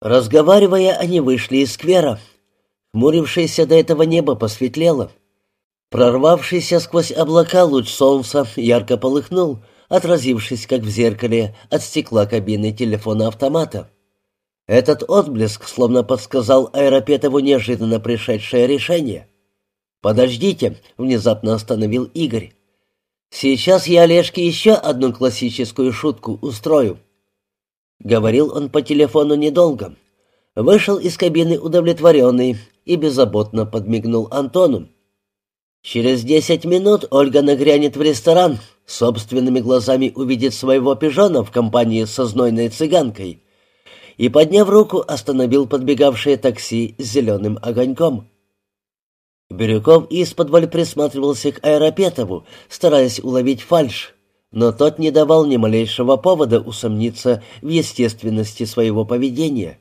Разговаривая, они вышли из сквера. Хмурившееся до этого небо посветлело. Прорвавшийся сквозь облака луч солнца ярко полыхнул, отразившись, как в зеркале, от стекла кабины телефона-автомата. Этот отблеск словно подсказал Аэропетову неожиданно пришедшее решение. «Подождите», — внезапно остановил Игорь. «Сейчас я Олежке еще одну классическую шутку устрою». Говорил он по телефону недолго. Вышел из кабины удовлетворенный и беззаботно подмигнул Антону. Через десять минут Ольга нагрянет в ресторан, собственными глазами увидит своего пижона в компании со знойной цыганкой и, подняв руку, остановил подбегавшее такси с зеленым огоньком. Бирюков из-под присматривался к Аэропетову, стараясь уловить фальшь но тот не давал ни малейшего повода усомниться в естественности своего поведения.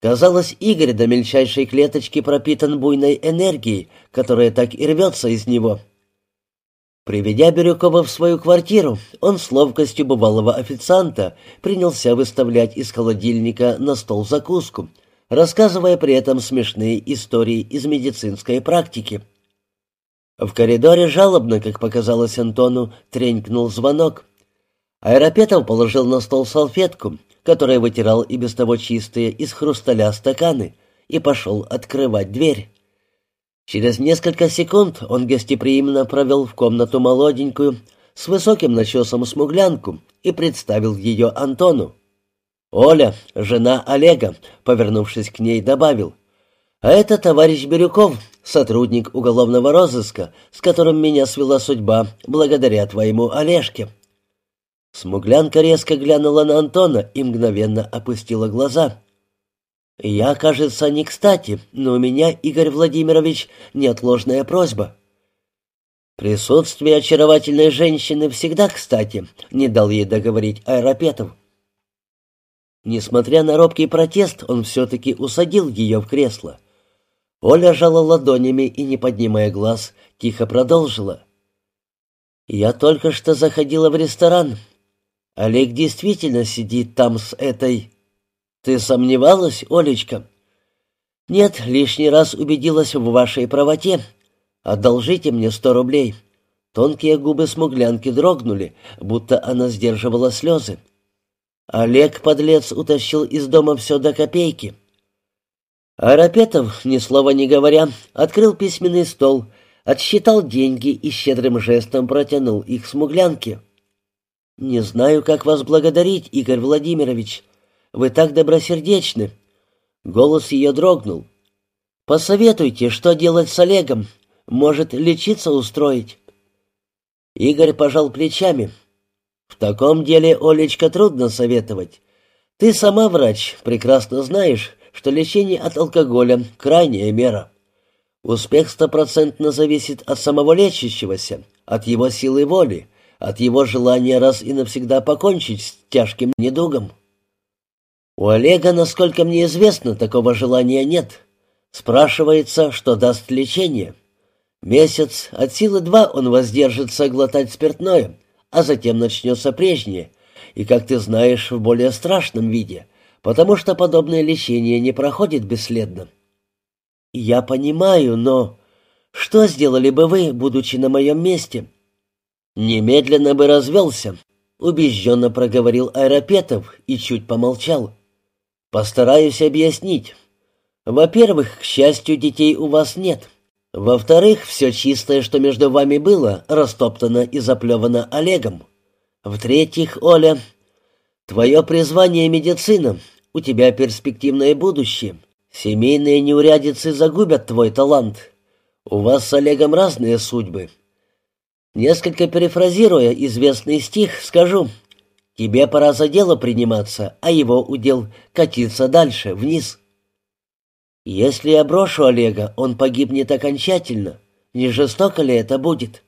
Казалось, Игорь до мельчайшей клеточки пропитан буйной энергией, которая так и рвется из него. Приведя Бирюкова в свою квартиру, он с ловкостью бывалого официанта принялся выставлять из холодильника на стол закуску, рассказывая при этом смешные истории из медицинской практики. В коридоре жалобно, как показалось Антону, тренькнул звонок. Аэропетов положил на стол салфетку, которой вытирал и без того чистые из хрусталя стаканы, и пошел открывать дверь. Через несколько секунд он гостеприимно провел в комнату молоденькую, с высоким начесом смуглянку и представил ее Антону. «Оля, жена Олега», — повернувшись к ней, добавил. «А это товарищ Бирюков, сотрудник уголовного розыска, с которым меня свела судьба благодаря твоему Олежке». Смуглянка резко глянула на Антона и мгновенно опустила глаза. «Я, кажется, не кстати, но у меня, Игорь Владимирович, неотложная просьба». «Присутствие очаровательной женщины всегда кстати», — не дал ей договорить Аэропетов. Несмотря на робкий протест, он все-таки усадил ее в кресло. Оля жала ладонями и, не поднимая глаз, тихо продолжила. «Я только что заходила в ресторан. Олег действительно сидит там с этой... Ты сомневалась, Олечка?» «Нет, лишний раз убедилась в вашей правоте. Одолжите мне сто рублей». Тонкие губы смуглянки дрогнули, будто она сдерживала слезы. Олег, подлец, утащил из дома все до копейки. Арапетов, ни слова не говоря, открыл письменный стол, отсчитал деньги и щедрым жестом протянул их смуглянке. «Не знаю, как вас благодарить, Игорь Владимирович. Вы так добросердечны». Голос ее дрогнул. «Посоветуйте, что делать с Олегом. Может, лечиться устроить?» Игорь пожал плечами. «В таком деле, Олечка, трудно советовать. Ты сама врач, прекрасно знаешь, что лечение от алкоголя — крайняя мера. Успех стопроцентно зависит от самого лечащегося, от его силы воли, от его желания раз и навсегда покончить с тяжким недугом. У Олега, насколько мне известно, такого желания нет. Спрашивается, что даст лечение. Месяц, от силы два он воздержится глотать спиртное, а затем начнется прежнее, и, как ты знаешь, в более страшном виде, потому что подобное лечение не проходит бесследно. Я понимаю, но что сделали бы вы, будучи на моем месте? Немедленно бы развелся, убежденно проговорил Аэропетов и чуть помолчал. Постараюсь объяснить. Во-первых, к счастью, детей у вас нет. Во-вторых, все чистое, что между вами было, растоптано и заплевано Олегом. В-третьих, Оля, твое призвание — медицина, у тебя перспективное будущее. Семейные неурядицы загубят твой талант. У вас с Олегом разные судьбы. Несколько перефразируя известный стих, скажу, тебе пора за дело приниматься, а его удел катиться дальше, вниз. Если я брошу Олега, он погибнет окончательно. Не жестоко ли это будет?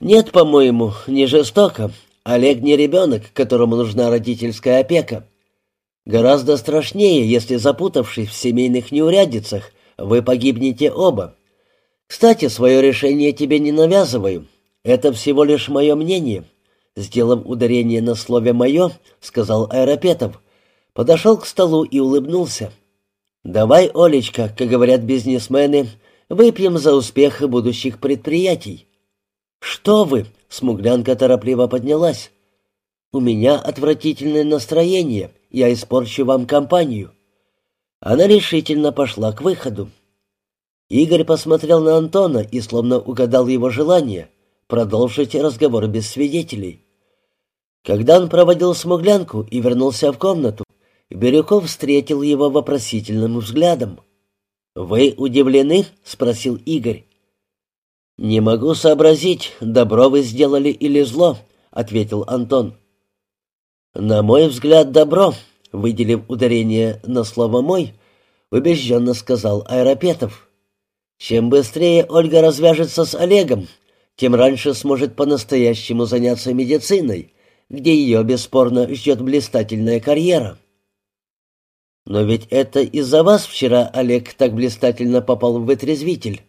Нет, по-моему, не жестоко. Олег не ребенок, которому нужна родительская опека. Гораздо страшнее, если, запутавшись в семейных неурядицах, вы погибнете оба. Кстати, свое решение тебе не навязываю. Это всего лишь мое мнение. Сделав ударение на слове «мое», сказал Аэропетов. Подошел к столу и улыбнулся. «Давай, Олечка, как говорят бизнесмены, выпьем за успех будущих предприятий». «Что вы?» — смуглянка торопливо поднялась. «У меня отвратительное настроение, я испорчу вам компанию». Она решительно пошла к выходу. Игорь посмотрел на Антона и словно угадал его желание продолжить разговор без свидетелей. Когда он проводил смуглянку и вернулся в комнату, Бирюков встретил его вопросительным взглядом. «Вы удивлены?» — спросил Игорь. «Не могу сообразить, добро вы сделали или зло», — ответил Антон. «На мой взгляд, добро», — выделив ударение на слово «мой», убежденно сказал Аэропетов. «Чем быстрее Ольга развяжется с Олегом, тем раньше сможет по-настоящему заняться медициной, где ее, бесспорно, ждет блистательная карьера». Но ведь это из-за вас вчера Олег так блистательно попал в вытрезвитель.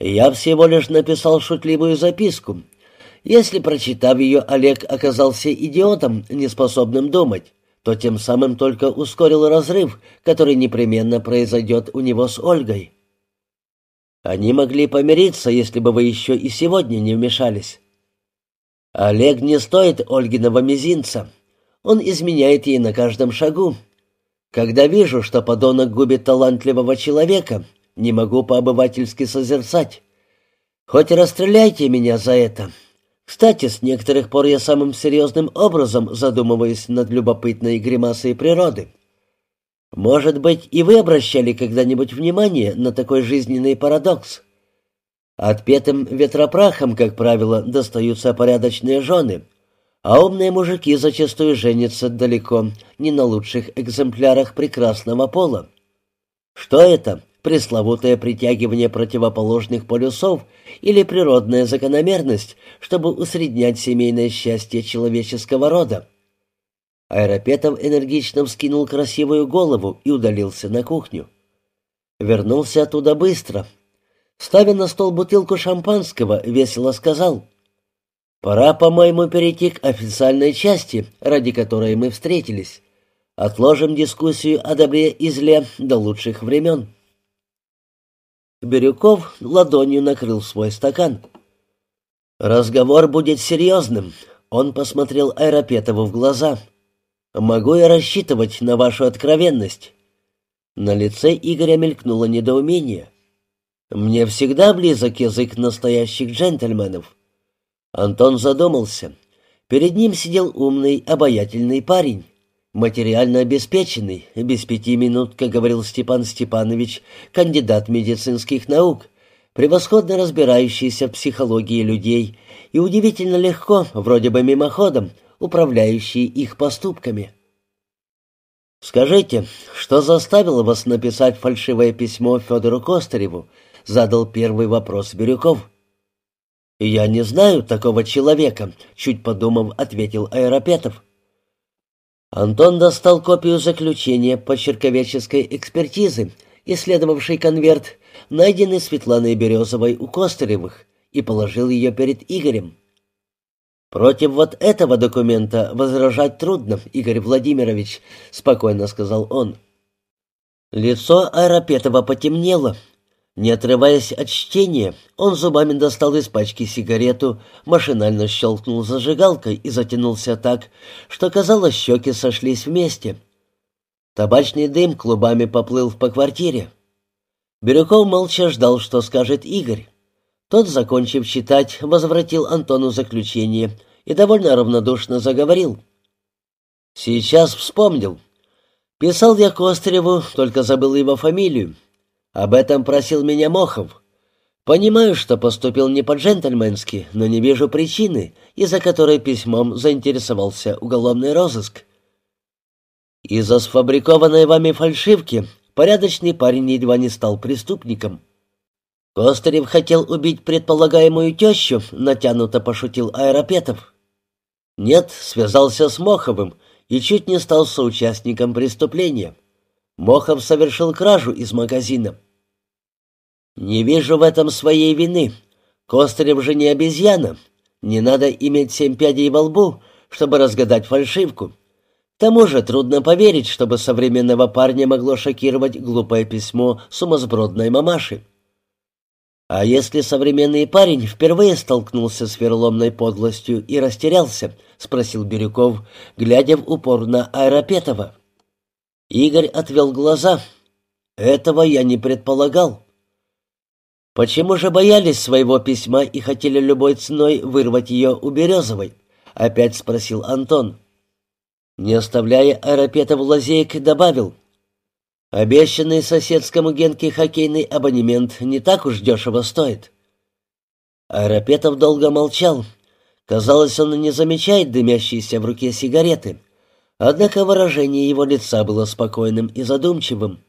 Я всего лишь написал шутливую записку. Если, прочитав ее, Олег оказался идиотом, неспособным думать, то тем самым только ускорил разрыв, который непременно произойдет у него с Ольгой. Они могли помириться, если бы вы еще и сегодня не вмешались. Олег не стоит Ольгиного мизинца. Он изменяет ей на каждом шагу, когда вижу, что подонок губит талантливого человека, не могу по-обывательски созерцать. Хоть расстреляйте меня за это. Кстати, с некоторых пор я самым серьезным образом задумываюсь над любопытной гримасой природы. Может быть, и вы обращали когда-нибудь внимание на такой жизненный парадокс? Отпетым ветропрахом, как правило, достаются порядочные жены — а умные мужики зачастую женятся далеко не на лучших экземплярах прекрасного пола. Что это? Пресловутое притягивание противоположных полюсов или природная закономерность, чтобы усреднять семейное счастье человеческого рода? Аэропетов энергично вскинул красивую голову и удалился на кухню. Вернулся оттуда быстро. Ставя на стол бутылку шампанского, весело сказал — Пора, по-моему, перейти к официальной части, ради которой мы встретились. Отложим дискуссию о добре и зле до лучших времен. Бирюков ладонью накрыл свой стакан. «Разговор будет серьезным», — он посмотрел Айропетову в глаза. «Могу я рассчитывать на вашу откровенность?» На лице Игоря мелькнуло недоумение. «Мне всегда близок язык настоящих джентльменов». Антон задумался. Перед ним сидел умный, обаятельный парень, материально обеспеченный, без пяти минут, как говорил Степан Степанович, кандидат медицинских наук, превосходно разбирающийся в психологии людей и удивительно легко, вроде бы мимоходом, управляющий их поступками. «Скажите, что заставило вас написать фальшивое письмо Федору Костареву?» — задал первый вопрос Бирюков. «Я не знаю такого человека», — чуть подумав, ответил Аэропетов. Антон достал копию заключения по черковеческой экспертизы, исследовавший конверт, найденный Светланой Березовой у Костыревых, и положил ее перед Игорем. «Против вот этого документа возражать трудно, Игорь Владимирович», — спокойно сказал он. Лицо Аэропетова потемнело, не отрываясь от чтения, он зубами достал из пачки сигарету, машинально щелкнул зажигалкой и затянулся так, что, казалось, щеки сошлись вместе. Табачный дым клубами поплыл по квартире. Бирюков молча ждал, что скажет Игорь. Тот, закончив читать, возвратил Антону заключение и довольно равнодушно заговорил. «Сейчас вспомнил. Писал я Костреву, только забыл его фамилию. Об этом просил меня Мохов. Понимаю, что поступил не по-джентльменски, но не вижу причины, из-за которой письмом заинтересовался уголовный розыск. Из-за сфабрикованной вами фальшивки порядочный парень едва не стал преступником. Костырев хотел убить предполагаемую тещу, натянуто пошутил Аэропетов. Нет, связался с Моховым и чуть не стал соучастником преступления. Мохов совершил кражу из магазина. Не вижу в этом своей вины. Кострев же не обезьяна. Не надо иметь семь пядей во лбу, чтобы разгадать фальшивку. тому же трудно поверить, чтобы современного парня могло шокировать глупое письмо сумасбродной мамаши. А если современный парень впервые столкнулся с верломной подлостью и растерялся, спросил Бирюков, глядя в упор на Аэропетова. Игорь отвел глаза. Этого я не предполагал. Почему же боялись своего письма и хотели любой ценой вырвать ее у Березовой? Опять спросил Антон. Не оставляя Аэропетов лазеек, добавил. Обещанный соседскому Генке хоккейный абонемент не так уж дешево стоит. Аэропетов долго молчал. Казалось, он не замечает дымящиеся в руке сигареты. Однако выражение его лица было спокойным и задумчивым.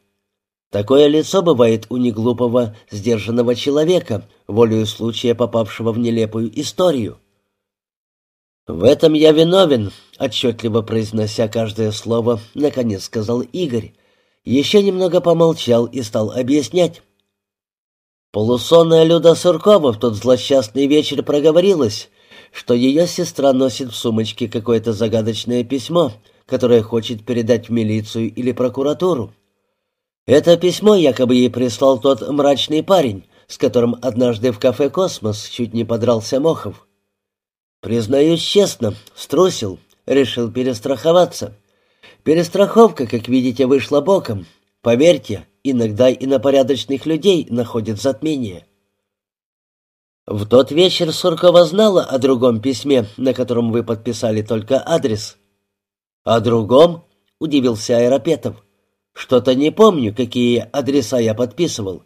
Такое лицо бывает у неглупого, сдержанного человека, волею случая попавшего в нелепую историю. «В этом я виновен», — отчетливо произнося каждое слово, наконец сказал Игорь, еще немного помолчал и стал объяснять. Полусонная Люда Суркова в тот злосчастный вечер проговорилась, что ее сестра носит в сумочке какое-то загадочное письмо, которое хочет передать в милицию или прокуратуру. Это письмо якобы ей прислал тот мрачный парень, с которым однажды в кафе «Космос» чуть не подрался Мохов. Признаюсь честно, струсил, решил перестраховаться. Перестраховка, как видите, вышла боком. Поверьте, иногда и на порядочных людей находят затмение. В тот вечер Суркова знала о другом письме, на котором вы подписали только адрес. «О другом?» — удивился Аэропетов. «Что-то не помню, какие адреса я подписывал».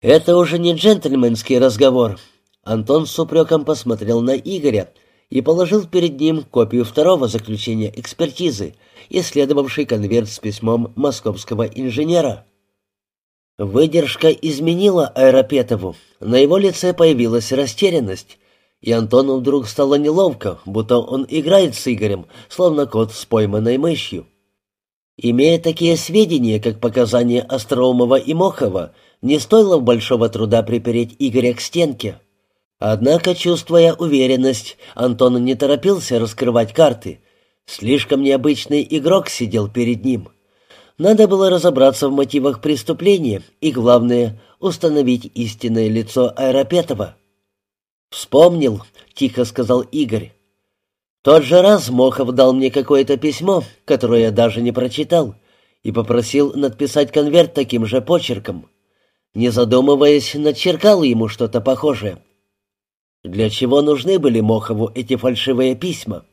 «Это уже не джентльменский разговор». Антон с упреком посмотрел на Игоря, и положил перед ним копию второго заключения экспертизы, исследовавший конверт с письмом московского инженера. Выдержка изменила Аэропетову, на его лице появилась растерянность, и Антону вдруг стало неловко, будто он играет с Игорем, словно кот с пойманной мышью. Имея такие сведения, как показания Остроумова и Мохова, не стоило большого труда припереть Игоря к стенке. Однако, чувствуя уверенность, Антон не торопился раскрывать карты. Слишком необычный игрок сидел перед ним. Надо было разобраться в мотивах преступления и, главное, установить истинное лицо Аэропетова. «Вспомнил», — тихо сказал Игорь. «Тот же раз Мохов дал мне какое-то письмо, которое я даже не прочитал, и попросил надписать конверт таким же почерком. Не задумываясь, начеркал ему что-то похожее». Для чего нужны были Мохову эти фальшивые письма?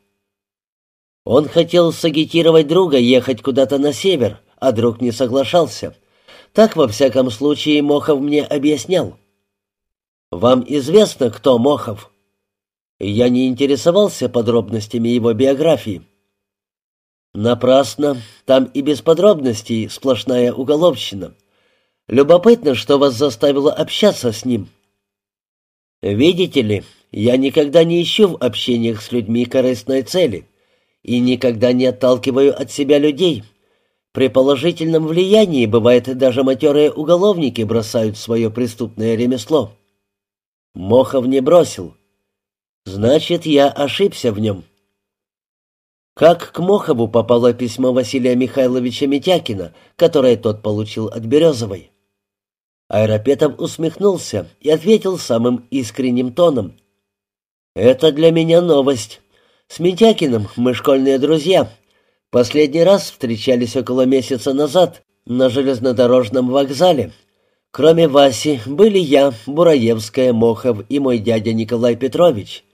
Он хотел сагитировать друга ехать куда-то на север, а друг не соглашался. Так, во всяком случае, Мохов мне объяснял. «Вам известно, кто Мохов?» Я не интересовался подробностями его биографии. Напрасно, там и без подробностей сплошная уголовщина. Любопытно, что вас заставило общаться с ним. «Видите ли, я никогда не ищу в общениях с людьми корыстной цели и никогда не отталкиваю от себя людей. При положительном влиянии, бывает, даже матерые уголовники бросают свое преступное ремесло. Мохов не бросил. Значит, я ошибся в нем». Как к Мохову попало письмо Василия Михайловича Митякина, которое тот получил от Березовой? Аэропетов усмехнулся и ответил самым искренним тоном. «Это для меня новость. С Митякиным мы школьные друзья. Последний раз встречались около месяца назад на железнодорожном вокзале. Кроме Васи были я, Бураевская, Мохов и мой дядя Николай Петрович.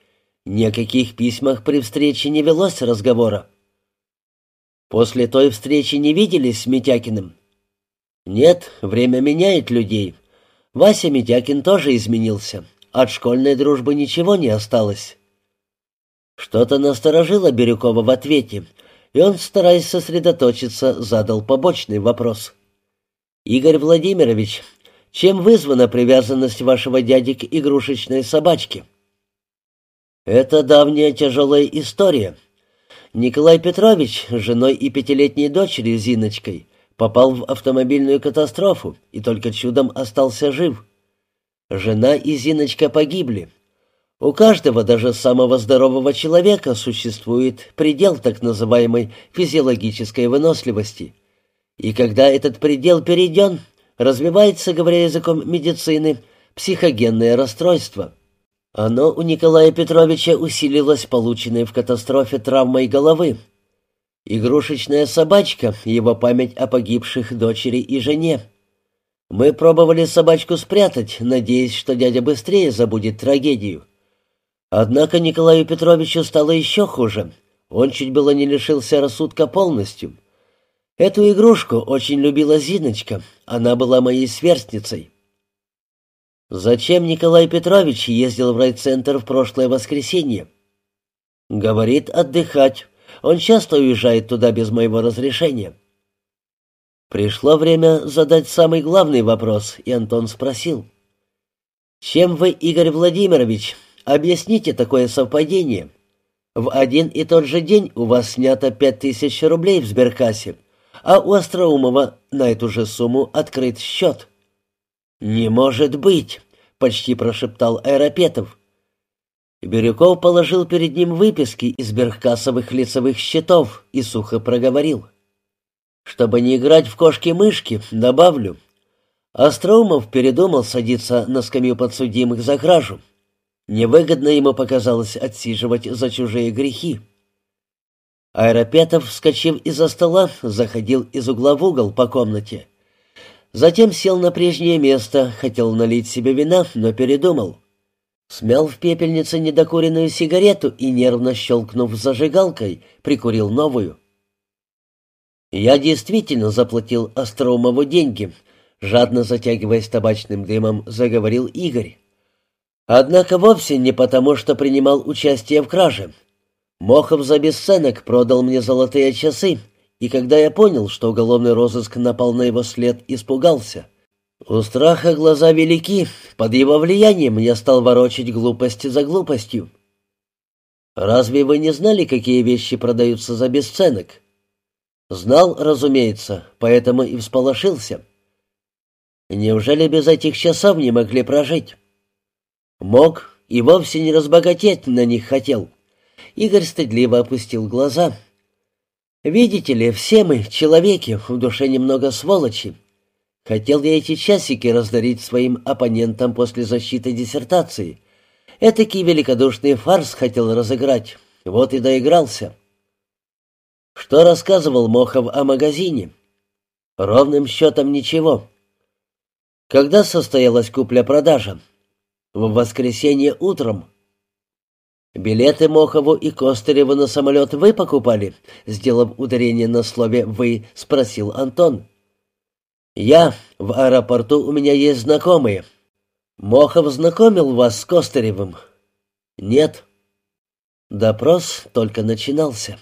Ни о каких письмах при встрече не велось разговора. После той встречи не виделись с Митякиным. Нет, время меняет людей. Вася Митякин тоже изменился. От школьной дружбы ничего не осталось. Что-то насторожило Бирюкова в ответе, и он, стараясь сосредоточиться, задал побочный вопрос. «Игорь Владимирович, чем вызвана привязанность вашего дяди к игрушечной собачке?» «Это давняя тяжелая история. Николай Петрович, женой и пятилетней дочерью Зиночкой, попал в автомобильную катастрофу и только чудом остался жив. Жена и Зиночка погибли. У каждого, даже самого здорового человека, существует предел так называемой физиологической выносливости. И когда этот предел перейден, развивается, говоря языком медицины, психогенное расстройство. Оно у Николая Петровича усилилось полученной в катастрофе травмой головы. Игрушечная собачка — его память о погибших дочери и жене. Мы пробовали собачку спрятать, надеясь, что дядя быстрее забудет трагедию. Однако Николаю Петровичу стало еще хуже. Он чуть было не лишился рассудка полностью. Эту игрушку очень любила Зиночка. Она была моей сверстницей. Зачем Николай Петрович ездил в райцентр в прошлое воскресенье? Говорит, отдыхать. Он часто уезжает туда без моего разрешения. Пришло время задать самый главный вопрос, и Антон спросил. «Чем вы, Игорь Владимирович, Объясните такое совпадение. В один и тот же день у вас снято пять тысяч рублей в сберкассе, а у Остроумова на эту же сумму открыт счет. «Не может быть!» — почти прошептал Аэропетов. Бирюков положил перед ним выписки из сберкассовых лицевых счетов и сухо проговорил. «Чтобы не играть в кошки-мышки, добавлю. Остроумов передумал садиться на скамью подсудимых за кражу. Невыгодно ему показалось отсиживать за чужие грехи. Аэропетов, вскочив из-за стола, заходил из угла в угол по комнате. Затем сел на прежнее место, хотел налить себе вина, но передумал. Смял в пепельнице недокуренную сигарету и, нервно щелкнув зажигалкой, прикурил новую. «Я действительно заплатил Остроумову деньги», — жадно затягиваясь табачным дымом, заговорил Игорь. Однако вовсе не потому, что принимал участие в краже. Мохов за бесценок продал мне золотые часы, и когда я понял, что уголовный розыск напал на его след, испугался. У страха глаза велики, под его влиянием я стал ворочать глупости за глупостью. Разве вы не знали, какие вещи продаются за бесценок? Знал, разумеется, поэтому и всполошился. Неужели без этих часов не могли прожить? Мог и вовсе не разбогатеть на них хотел. Игорь стыдливо опустил глаза. «Видите ли, все мы, человеки, в душе немного сволочи. Хотел я эти часики раздарить своим оппонентам после защиты диссертации. Этакий великодушный фарс хотел разыграть. Вот и доигрался». Что рассказывал Мохов о магазине? Ровным счетом ничего. Когда состоялась купля-продажа? в воскресенье утром. Билеты Мохову и Костыреву на самолет вы покупали? Сделав ударение на слове «вы», спросил Антон. Я. В аэропорту у меня есть знакомые. Мохов знакомил вас с Костыревым? Нет. Допрос только начинался.